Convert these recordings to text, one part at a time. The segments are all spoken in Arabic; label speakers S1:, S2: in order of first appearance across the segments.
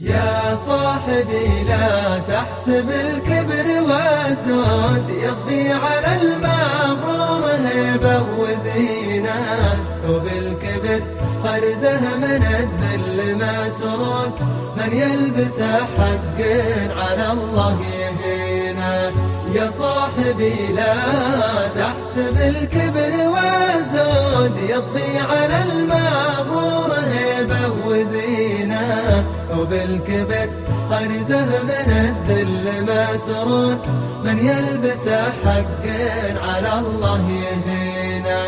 S1: يا صاحبي لا تحسب الكبر والزود يضي على المغرور هيبة وزينة وبالكبر خرزه من الذل مسرود من يلبس حق على الله يهينه. يا صاحبي لا تحسب الكبر والزود يضي على المغرور هيبة وبالكبر غرزه من الذل مسرود من يلبس حق على الله يهينه.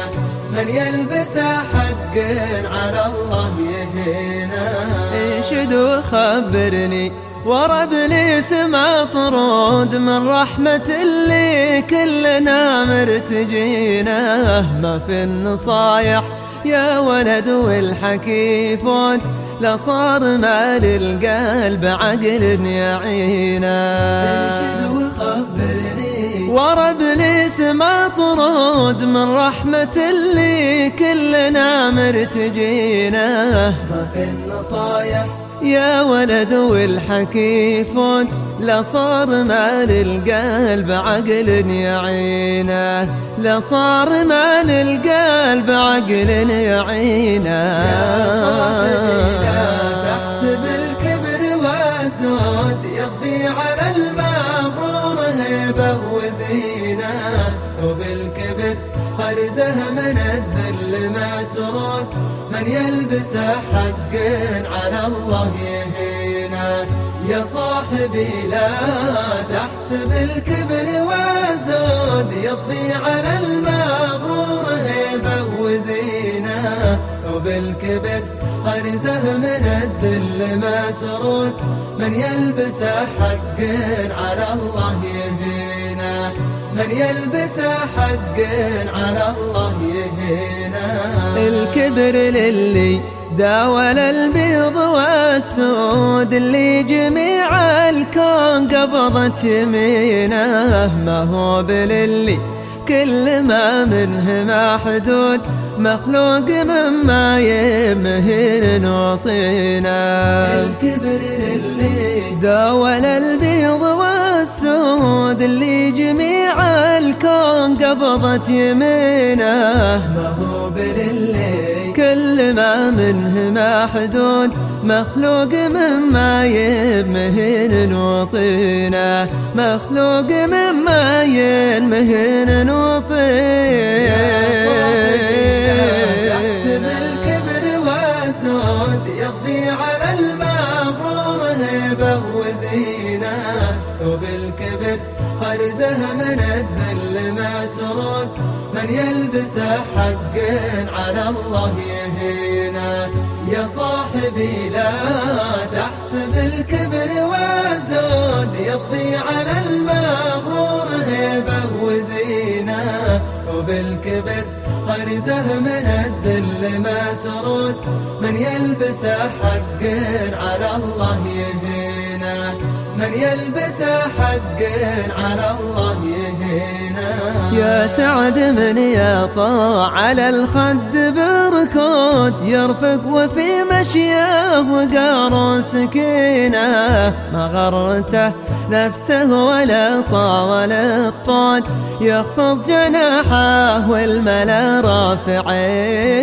S1: من يلبس حق على الله يهينه.
S2: إنشد وخبرني ورا إبليس مطرود من رحمة اللي كلنا مرتجينه. ما في النصايح يا ولد والحكي فوت لصار مال القلب عقل يعينا.
S1: انشد وخبرني
S2: ورا ابليس مطرود من رحمة اللي كلنا مرتجينه
S1: ما في النصايح
S2: يا ولد والحكي فوت لصار مال القلب عقل يعينه. لصار مال القلب عقل يعينه.
S1: وزينة وبالكبر خرزه من الذل مسرود من يلبس حق على الله يهينه يا صاحبي لا تحسب الكبر والزود يضي على المغرور هيبة وزينة. وبالكبر غرزه من الذل مسرود من يلبس حق على الله يهينه من يلبس حق على الله يهينه.
S2: الكبر للي داول البيض والسود اللي جميع الكون قبضت يمينه. ما هو بللي كل ما منه محدود مخلوق مما يمهن وطينا
S1: الكبر للي
S2: داول البيض والسود اللي قبضت يمينه.
S1: ما هو
S2: كل ما منه محدود مخلوق مما يمهن وطينا مخلوق مما يمهن وطينا
S1: وبالكبر خرزه من الذل مسرود من يلبس حق على الله يهينه يا صاحبي لا تحسب الكبر والزود يضي على المغرور هيبة وزينة. وبالكبر غرزه من الذل مسرود من يلبس حق على الله يهينه من يلبس حق على الله يهينه
S2: يا سعد من يطاع على الخد بركود يرفق وفي مشيه وقار سكينة. ما غرته نفسه ولا طاول الطود يخفض جناحه والملا رافعينه.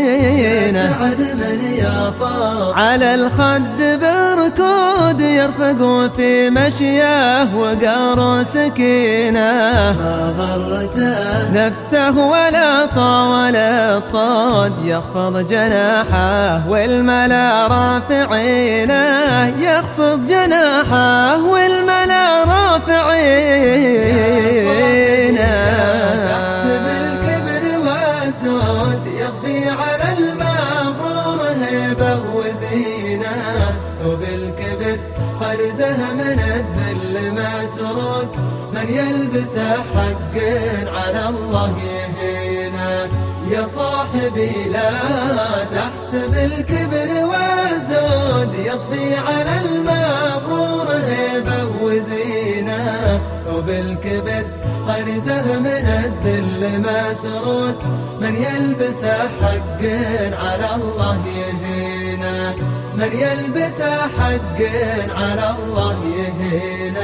S1: سعد من يطاع
S2: على الخد بركود يرفق في مشيه وقار سكينة.
S1: ما غرته
S2: نفسه ولا طاول الطود يخفض جناحه والملا رافعينه. يخفض جناحه والملا رافعينه.
S1: الكبر يضي على المغرور هيبة وزينة. وبالكبر خرزه من الذل مسرود من يلبس حق على الله يهينه يا صاحبي لا تحسب الكبر والزود يضي على المغرور هيبة وزينة وبالكبر غرزه من الذل مسرود. من يلبس حق على الله يهينه من يلبس حق على الله يهين